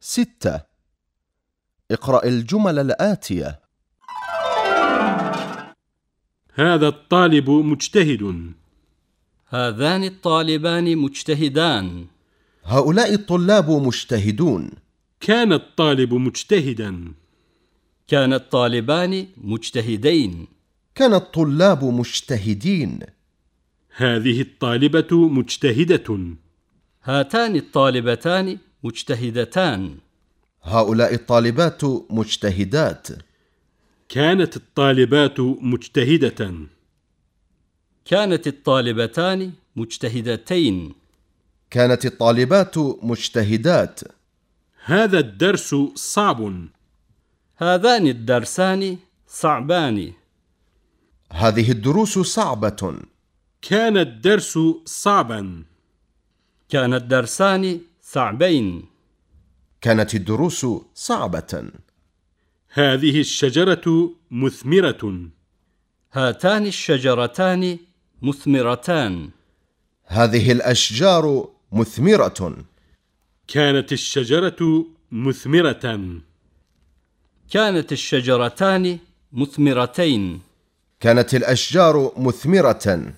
ستة. اقرأ الجمل الآتية. هذا الطالب مجتهد. هذان الطالبان مجتهدان. هؤلاء الطلاب مجتهدون. كان الطالب مجتهدا. كان الطالبان مجتهدين. كان الطلاب مجتهدين. هذه الطالبة مجتهدة. هاتان الطالبتان مجتهدتان. هؤلاء الطالبات مجتهدات. كانت الطالبات مجتهدة. كانت الطالبتان مجتهدتين. كانت الطالبات مجتهدات. هذا الدرس صعب. هذان الدرسان صعبان. هذه الدروس صعبة. كان الدرس صعبا. كان الدرسان صعبين كانت الدروس صعبة. هذه الشجرة مثمرة. هاتان الشجرتان مثمرتان. هذه الأشجار مثمرة. كانت الشجرة مثمرة. كانت الشجرتان مثمرتين. كانت الأشجار مثمرة.